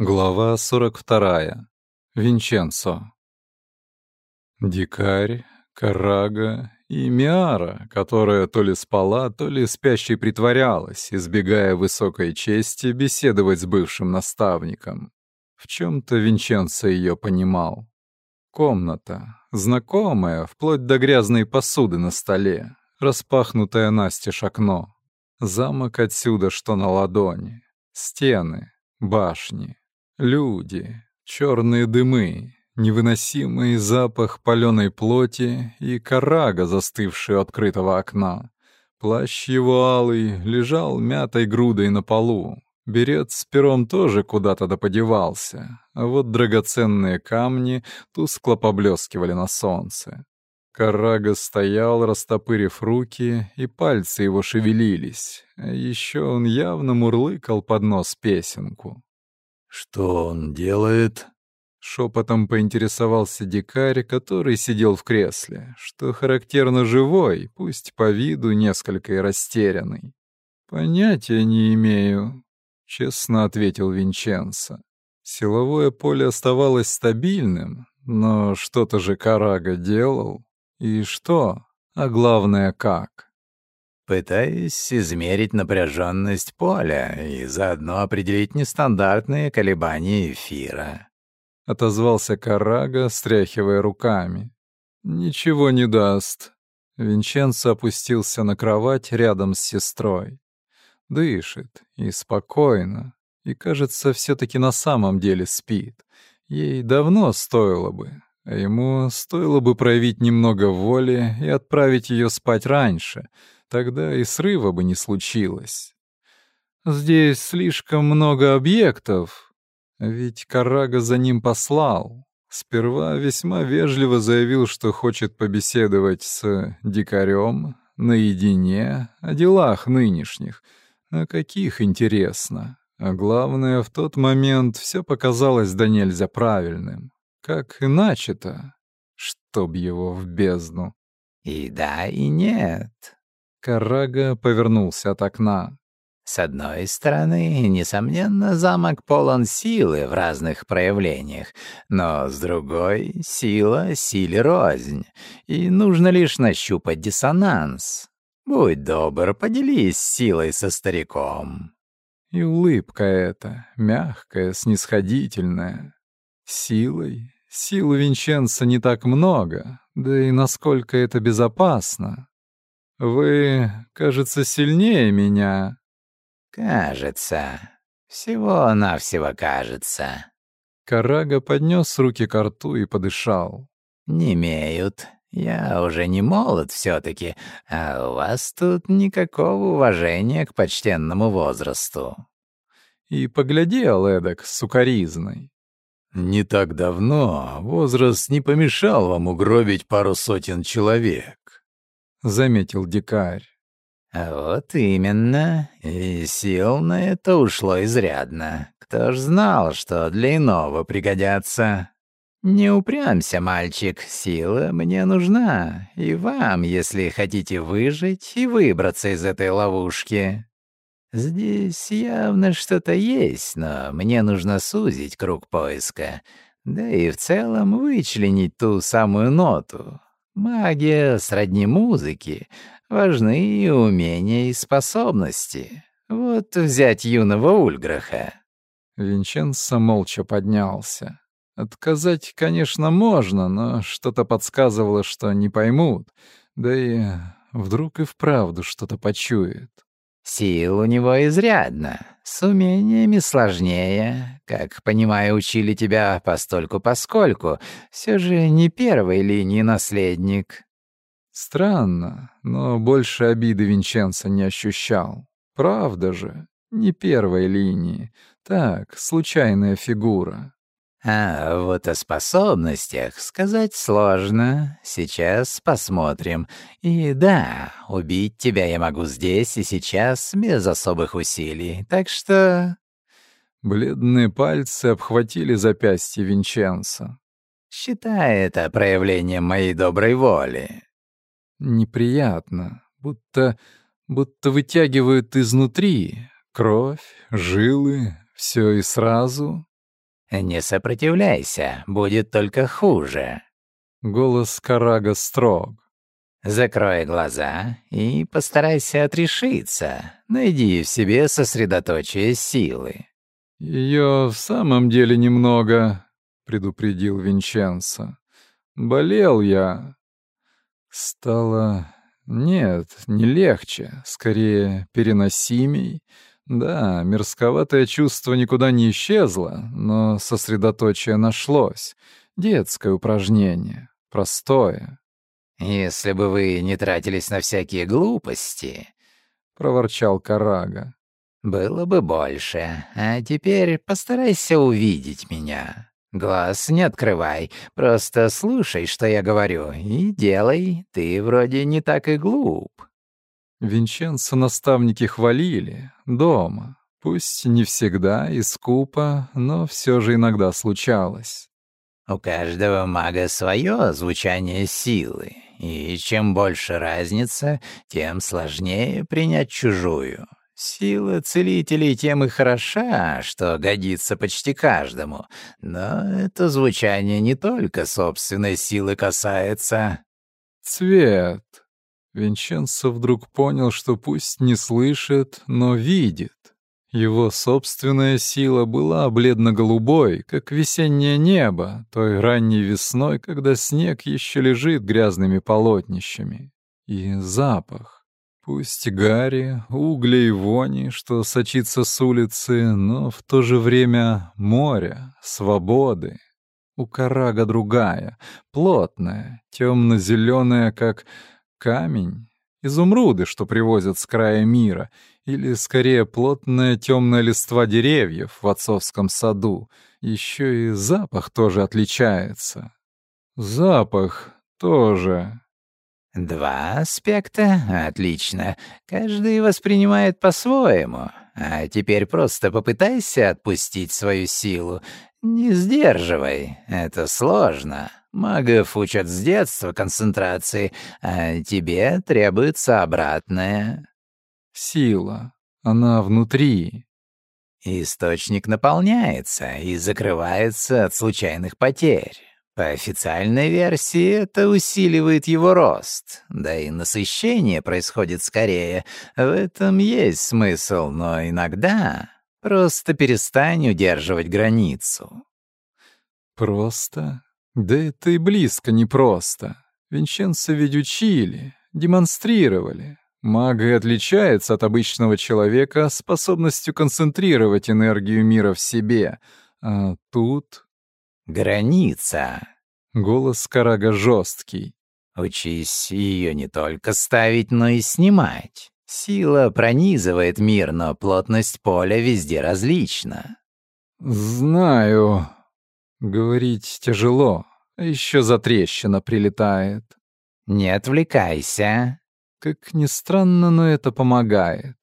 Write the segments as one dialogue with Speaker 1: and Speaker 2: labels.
Speaker 1: Глава 42. Винченцо. Дикарь, Карага и Миара, которая то ли спала, то ли спящей притворялась, избегая высокой чести беседовать с бывшим наставником. В чем-то Винченцо ее понимал. Комната, знакомая, вплоть до грязной посуды на столе, распахнутое настежь окно. Замок отсюда, что на ладони. Стены, башни, Люди, черные дымы, невыносимый запах паленой плоти и карага, застывший у открытого окна. Плащ его алый лежал мятой грудой на полу. Берет с пером тоже куда-то доподевался, а вот драгоценные камни тускло поблескивали на солнце. Карага стоял, растопырив руки, и пальцы его шевелились. А еще он явно мурлыкал под нос песенку.
Speaker 2: «Что он делает?»
Speaker 1: Шепотом поинтересовался дикарь, который сидел в кресле, что характерно живой, пусть по виду несколько и растерянный. «Понятия не имею», — честно ответил Винченцо. Силовое поле оставалось стабильным, но что-то же Карага делал. И что? А главное, как?
Speaker 2: Пытаюсь измерить напряженность поля и заодно определить нестандартные колебания эфира.
Speaker 1: Отозвался Карага, стряхивая руками. «Ничего не даст». Винченцо опустился на кровать рядом с сестрой. Дышит и спокойно, и, кажется, все таки на самом деле спит. Ей давно стоило бы, а ему стоило бы проявить немного воли и отправить ее спать раньше — тогда и срыва бы не случилось. Здесь слишком много объектов, ведь Карага за ним послал. Сперва весьма вежливо заявил, что хочет побеседовать с дикарем наедине о делах нынешних. А каких, интересно. А главное, в тот момент все показалось да нельзя правильным. Как иначе-то? Чтоб его в бездну.
Speaker 2: И да, и нет.
Speaker 1: Карага повернулся от окна.
Speaker 2: С одной стороны, несомненно, замок полон силы в разных проявлениях, но с другой — сила силе рознь, и нужно лишь нащупать диссонанс. Будь добр, поделись силой со стариком.
Speaker 1: И улыбка эта, мягкая, снисходительная. Силой? Сил у Винченца не так много, да и насколько это безопасно. Вы, кажется, сильнее меня.
Speaker 2: Кажется. Всего-навсего кажется.
Speaker 1: Карага поднес руки к рту и подышал.
Speaker 2: Не имеют. Я уже не молод все таки а у вас тут никакого уважения к почтенному возрасту.
Speaker 1: И поглядел эдак с сукоризной.
Speaker 2: Не так давно возраст не помешал вам угробить пару сотен человек.
Speaker 1: — заметил дикарь.
Speaker 2: «А вот именно. И сил на это ушло изрядно. Кто ж знал, что для иного пригодятся. Не упрямься, мальчик, сила мне нужна. И вам, если хотите выжить и выбраться из этой ловушки. Здесь явно что-то есть, но мне нужно сузить круг поиска. Да и в целом вычленить ту самую ноту, Магия сродни музыки, важны и умения, и способности. Вот взять юного Ульграха».
Speaker 1: Винченцо молча поднялся. Отказать, конечно, можно, но что-то подсказывало, что не поймут. Да и вдруг и вправду что-то почует.
Speaker 2: Сил у него изрядно, с умениями сложнее. Как, понимаю, учили тебя постольку-поскольку. Все же не первой линии наследник.
Speaker 1: Странно, но больше обиды Винченцо не ощущал. Правда же, не первой линии. Так, случайная фигура.
Speaker 2: А вот о способностях сказать сложно. Сейчас посмотрим. И да, убить тебя я могу здесь и сейчас без особых усилий. Так что...
Speaker 1: Бледные пальцы обхватили запястье Винченца.
Speaker 2: Считай это проявлением моей доброй воли.
Speaker 1: Неприятно, будто... будто вытягивают изнутри. Кровь, жилы, все и сразу.
Speaker 2: Не сопротивляйся, будет только хуже.
Speaker 1: Голос Карага строг.
Speaker 2: Закрой глаза и постарайся отрешиться. Найди в себе сосредоточие силы.
Speaker 1: Ее в самом деле немного, предупредил Винченцо. Болел я. Стало... Нет, не легче, скорее переносимей. Да, мерзковатое чувство никуда не исчезло, но сосредоточие нашлось. Детское упражнение, простое.
Speaker 2: «Если бы вы не тратились на всякие глупости», — проворчал Карага, — «было бы больше. А теперь постарайся увидеть меня». Глаз не открывай, просто слушай, что я говорю, и делай. Ты вроде не так и глуп.
Speaker 1: Винченцо наставники хвалили дома. Пусть не всегда и скупо, но все же иногда случалось.
Speaker 2: У каждого мага свое звучание силы, и чем больше разница, тем сложнее принять чужую. Сила целителей тем и хороша, что годится почти каждому, но это звучание не только собственной силы касается.
Speaker 1: Цвет. Винченцо вдруг понял, что пусть не слышит, но видит. Его собственная сила была бледно-голубой, как весеннее небо, той ранней весной, когда снег еще лежит грязными полотнищами. И запах. Пусть гари, угля и вони, что сочится с улицы, но в то же время море, свободы. У карага другая, плотная, темно-зеленая, как камень, изумруды, что привозят с края мира, или, скорее, плотная темная листва деревьев в отцовском саду. Еще и запах тоже отличается. Запах тоже.
Speaker 2: Два аспекта? Отлично. Каждый воспринимает по-своему. А теперь просто попытайся отпустить свою силу. Не сдерживай. Это сложно. Магов учат с детства концентрации, а тебе требуется обратная.
Speaker 1: Сила. Она внутри.
Speaker 2: Источник наполняется и закрывается от случайных потерь. По официальной версии, это усиливает его рост, да и насыщение происходит скорее. В этом есть смысл, но иногда просто перестань удерживать границу.
Speaker 1: Просто? Да это и близко не просто. Винченцо ведь учили, демонстрировали. Мага отличается от обычного человека способностью концентрировать энергию мира в себе, а тут
Speaker 2: Граница.
Speaker 1: Голос Карага жесткий.
Speaker 2: Учись ее не только ставить, но и снимать. Сила пронизывает мир, но плотность поля везде различна.
Speaker 1: Знаю. Говорить тяжело. Еще за трещина прилетает.
Speaker 2: Не отвлекайся.
Speaker 1: Как ни странно, но это помогает.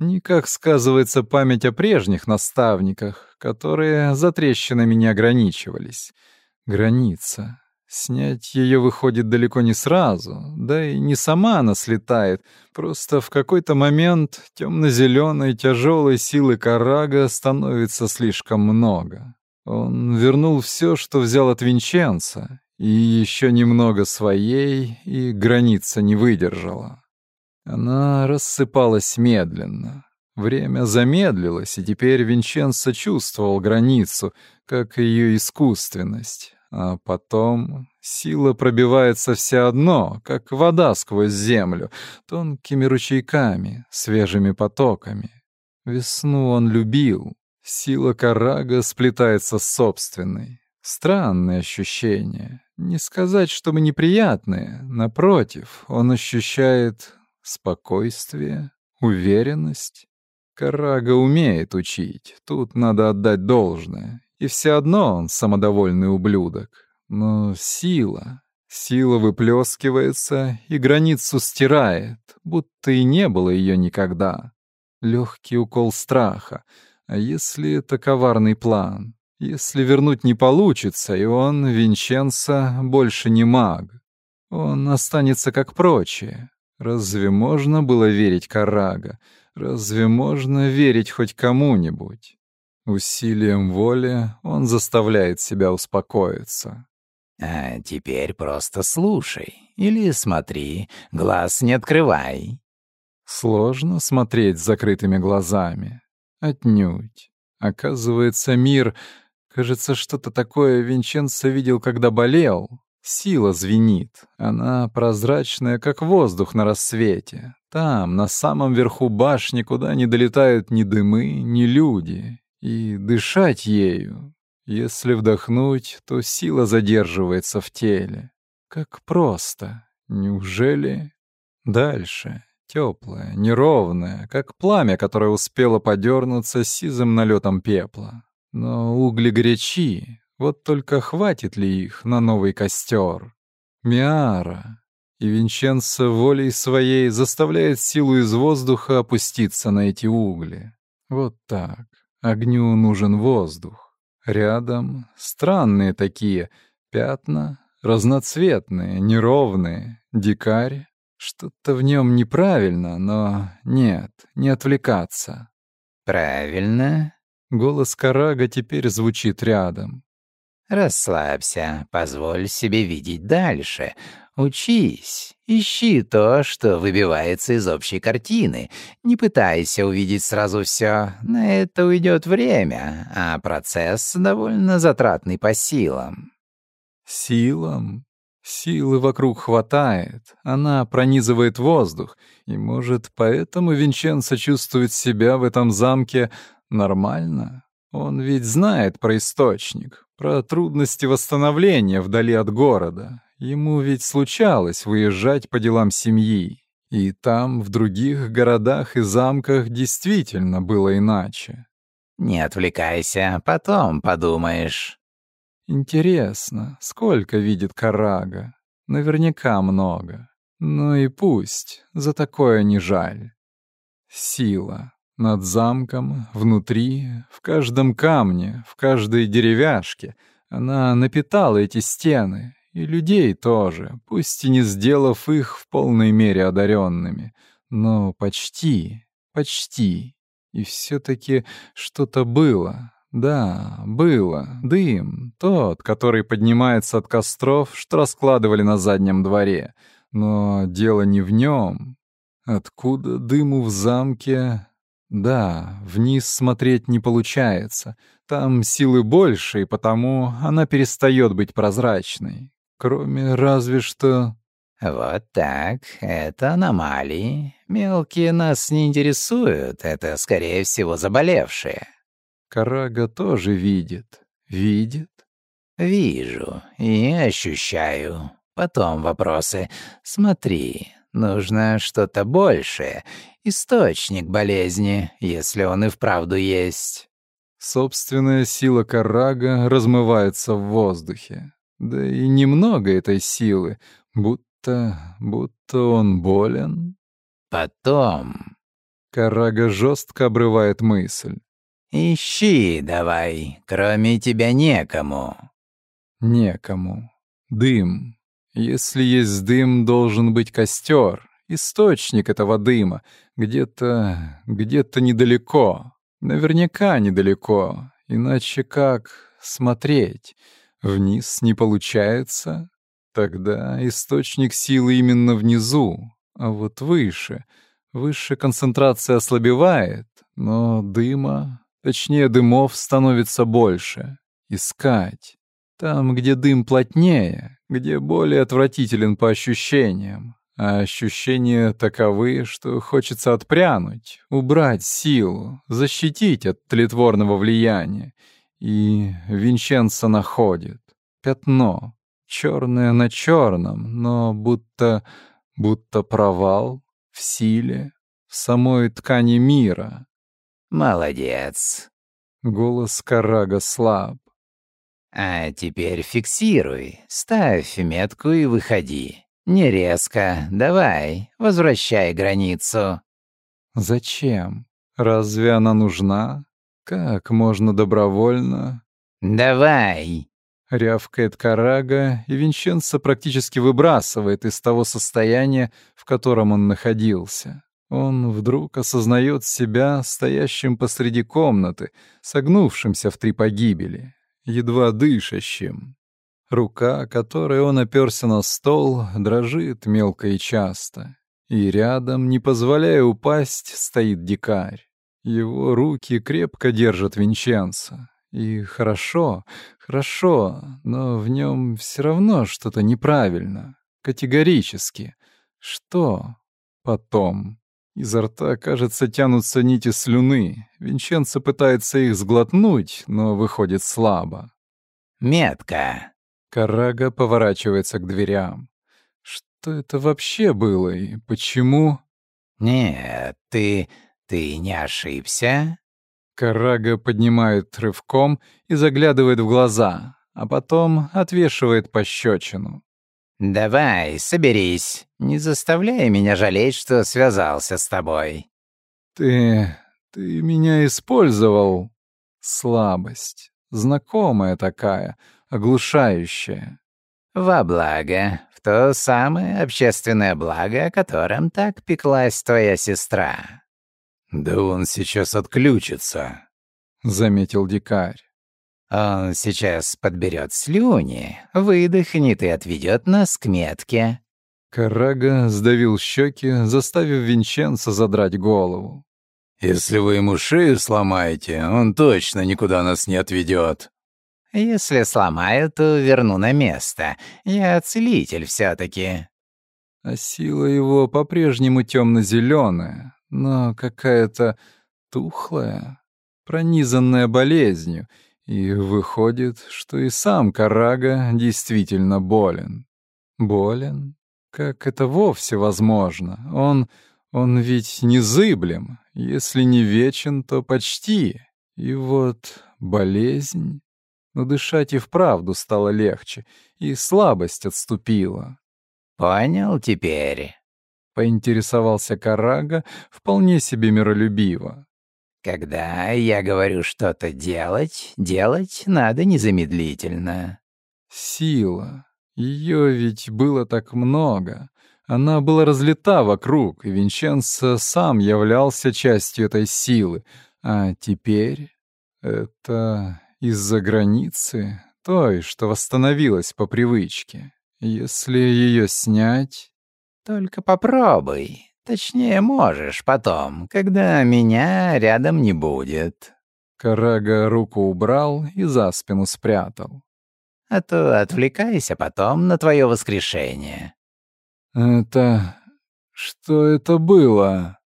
Speaker 1: Никак сказывается память о прежних наставниках, которые за трещинами не ограничивались. Граница. Снять ее выходит далеко не сразу, да и не сама она слетает. Просто в какой-то момент темно-зеленой тяжелой силы Карага становится слишком много. Он вернул все, что взял от Винченца, и еще немного своей, и граница не выдержала. Она рассыпалась медленно. Время замедлилось, и теперь Винченцо чувствовал границу, как ее искусственность. А потом сила пробивается все одно, как вода сквозь землю, тонкими ручейками, свежими потоками. Весну он любил. Сила Карага сплетается с собственной. Странные ощущения. Не сказать, чтобы неприятные. Напротив, он ощущает спокойствие, уверенность. Карага умеет учить, тут надо отдать должное. И все одно он самодовольный ублюдок. Но сила, сила выплескивается и границу стирает, будто и не было ее никогда. Легкий укол страха. А если это коварный план? Если вернуть не получится, и он, Винченцо, больше не маг. Он останется как прочие, Разве можно было верить Карага? Разве можно верить хоть кому-нибудь? Усилием воли он заставляет себя успокоиться.
Speaker 2: «А теперь просто слушай или смотри, глаз не открывай».
Speaker 1: Сложно смотреть с закрытыми глазами. Отнюдь. Оказывается, мир... Кажется, что-то такое Винченцо видел, когда болел. Сила звенит. Она прозрачная, как воздух на рассвете. Там, на самом верху башни, куда не долетают ни дымы, ни люди. И дышать ею. Если вдохнуть, то сила задерживается в теле. Как просто. Неужели? Дальше. Теплая, неровная, как пламя, которое успело подернуться сизым налетом пепла. Но угли горячи, вот только хватит ли их на новый костер? Миара. И Винченцо волей своей заставляет силу из воздуха опуститься на эти угли. Вот так. Огню нужен воздух. Рядом странные такие пятна, разноцветные, неровные, дикарь, что-то в нем неправильно, но нет, не отвлекаться.
Speaker 2: Правильно.
Speaker 1: Голос Карага теперь звучит рядом.
Speaker 2: Расслабься, позволь себе видеть дальше. Учись, ищи то, что выбивается из общей картины. Не пытайся увидеть сразу все, на это уйдет время, а процесс довольно затратный по силам.
Speaker 1: Силам? Силы вокруг хватает, она пронизывает воздух, и, может, поэтому Винченцо чувствует себя в этом замке нормально? Он ведь знает про источник, про трудности восстановления вдали от города. Ему ведь случалось выезжать по делам семьи, и там, в других городах и замках, действительно было иначе.
Speaker 2: «Не отвлекайся, потом подумаешь».
Speaker 1: Интересно, сколько видит Карага? Наверняка много. Ну и пусть, за такое не жаль. Сила. Над замком, внутри, в каждом камне, в каждой деревяшке. Она напитала эти стены, и людей тоже, пусть и не сделав их в полной мере одаренными, но почти, почти. И все-таки что-то было, да, было. Дым. Тот, который поднимается от костров, что раскладывали на заднем дворе. Но дело не в нем. Откуда дыму в замке? Да, вниз смотреть не получается. Там силы больше, и потому она перестает быть прозрачной. Кроме разве что...
Speaker 2: Вот так, это аномалии. Мелкие нас не интересуют, это, скорее всего, заболевшие.
Speaker 1: Карага тоже видит. Видит?
Speaker 2: Вижу и ощущаю. Потом вопросы. Смотри, нужно что-то большее. Источник болезни, если он и вправду есть.
Speaker 1: Собственная сила Карага размывается в воздухе. Да и немного этой силы, будто... будто он болен.
Speaker 2: Потом...
Speaker 1: Карага жестко обрывает мысль.
Speaker 2: «Ищи давай, кроме тебя некому».
Speaker 1: «Некому. Дым. Если есть дым, должен быть костер, источник этого дыма, где-то... где-то недалеко. Наверняка недалеко. Иначе как смотреть? Вниз не получается? Тогда источник силы именно внизу, а вот выше. Выше концентрация ослабевает, но дыма Точнее, дымов становится больше. Искать. Там, где дым плотнее, где более отвратителен по ощущениям. А ощущения таковы, что хочется отпрянуть, убрать силу, защитить от тлетворного влияния. И Винченцо находит. Пятно. Черное на черном, но будто... будто провал в силе, в самой ткани мира.
Speaker 2: «Молодец».
Speaker 1: Голос Карага слаб.
Speaker 2: «А теперь фиксируй, ставь метку и выходи. Не резко, давай, возвращай границу».
Speaker 1: «Зачем? Разве она нужна? Как можно добровольно?»
Speaker 2: «Давай!»
Speaker 1: — рявкает Карага, и Винченцо практически выбрасывает из того состояния, в котором он находился. Он вдруг осознает себя стоящим посреди комнаты, согнувшимся в три погибели, едва дышащим. Рука, которой он оперся на стол, дрожит мелко и часто. И рядом, не позволяя упасть, стоит дикарь. Его руки крепко держат Винченца. И хорошо, хорошо, но в нем все равно что-то неправильно. Категорически. Что потом? Изо рта, кажется, тянутся нити слюны. Винченцо пытается их сглотнуть, но выходит слабо.
Speaker 2: «Метка!»
Speaker 1: Карага поворачивается к дверям. Что это вообще было и почему?
Speaker 2: «Нет, ты... ты не ошибся?»
Speaker 1: Карага поднимает рывком и заглядывает в глаза, а потом отвешивает пощечину.
Speaker 2: «Давай, соберись. Не заставляй меня жалеть, что связался с тобой».
Speaker 1: «Ты... ты меня использовал». Слабость. Знакомая такая, оглушающая.
Speaker 2: «Во благо. В то самое общественное благо, о котором так пеклась твоя сестра».
Speaker 3: «Да он сейчас отключится», —
Speaker 1: заметил дикарь.
Speaker 2: «Он сейчас подберет слюни, выдохнет и отведет нас к метке».
Speaker 1: Карага сдавил щеки, заставив Винченца задрать голову.
Speaker 3: «Если вы ему шею сломаете, он точно никуда нас не отведет.
Speaker 2: «Если сломаю, то верну на место. Я целитель все таки
Speaker 1: А сила его по-прежнему темно-зеленая, но какая-то тухлая, пронизанная болезнью, и выходит, что и сам Карага действительно болен. Болен? Как это вовсе возможно? Он... он ведь незыблем. Если не вечен, то почти. И вот болезнь... Но дышать и вправду стало легче, и слабость отступила.
Speaker 2: «Понял теперь?»
Speaker 1: — поинтересовался Карага вполне себе миролюбиво.
Speaker 2: «Когда я говорю что-то делать, делать надо незамедлительно».
Speaker 1: Сила. Ее ведь было так много. Она была разлита вокруг, и Винченцо сам являлся частью этой силы. А теперь это из-за границы, той, что восстановилась по привычке. Если ее снять...
Speaker 2: Только попробуй. Точнее, можешь потом, когда меня рядом не будет.
Speaker 1: Карага руку убрал и за спину спрятал.
Speaker 2: А то отвлекайся потом на твое воскрешение.
Speaker 1: Это... что это было?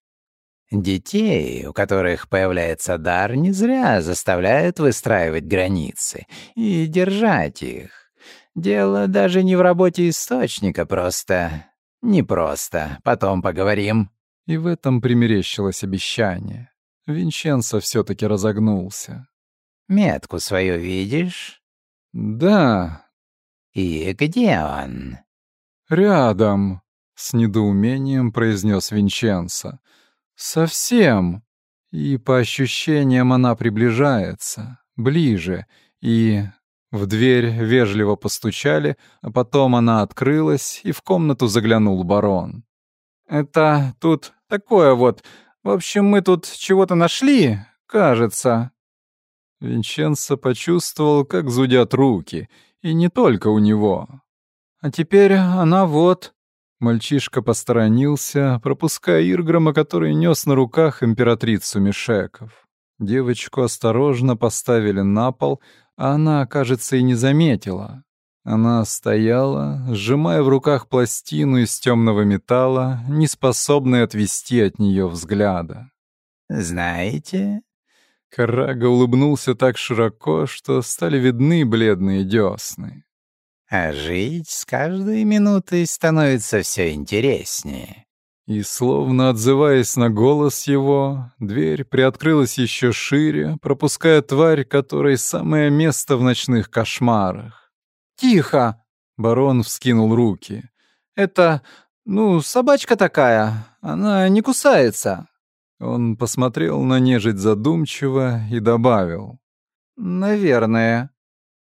Speaker 2: Детей, у которых появляется дар, не зря заставляют выстраивать границы и держать их. Дело даже не в работе источника просто. Не просто. Потом поговорим.
Speaker 1: И в этом примерещилось обещание. Винченцо все таки разогнулся.
Speaker 2: «Метку свою видишь?»
Speaker 1: «Да».
Speaker 2: «И где он?»
Speaker 1: «Рядом», — с недоумением произнес Винченцо. Совсем. И по ощущениям она приближается, ближе, и в дверь вежливо постучали, а потом она открылась, и в комнату заглянул барон. «Это тут такое вот. В общем, мы тут чего-то нашли, кажется». Винченцо почувствовал, как зудят руки, и не только у него. «А теперь она вот...» Мальчишка посторонился, пропуская Ирграма, который нес на руках императрицу Мишеков. Девочку осторожно поставили на пол, а она, кажется, и не заметила. Она стояла, сжимая в руках пластину из темного металла, не способная отвести от нее взгляда.
Speaker 2: «Знаете?»
Speaker 1: Карага улыбнулся так широко, что стали видны бледные десны.
Speaker 2: А жить с каждой минутой становится все интереснее.
Speaker 1: И, словно отзываясь на голос его, дверь приоткрылась еще шире, пропуская тварь, которой самое место в ночных кошмарах. «Тихо!» — барон вскинул руки. «Это, ну, собачка такая, она не кусается». Он посмотрел на нежить задумчиво и добавил. «Наверное».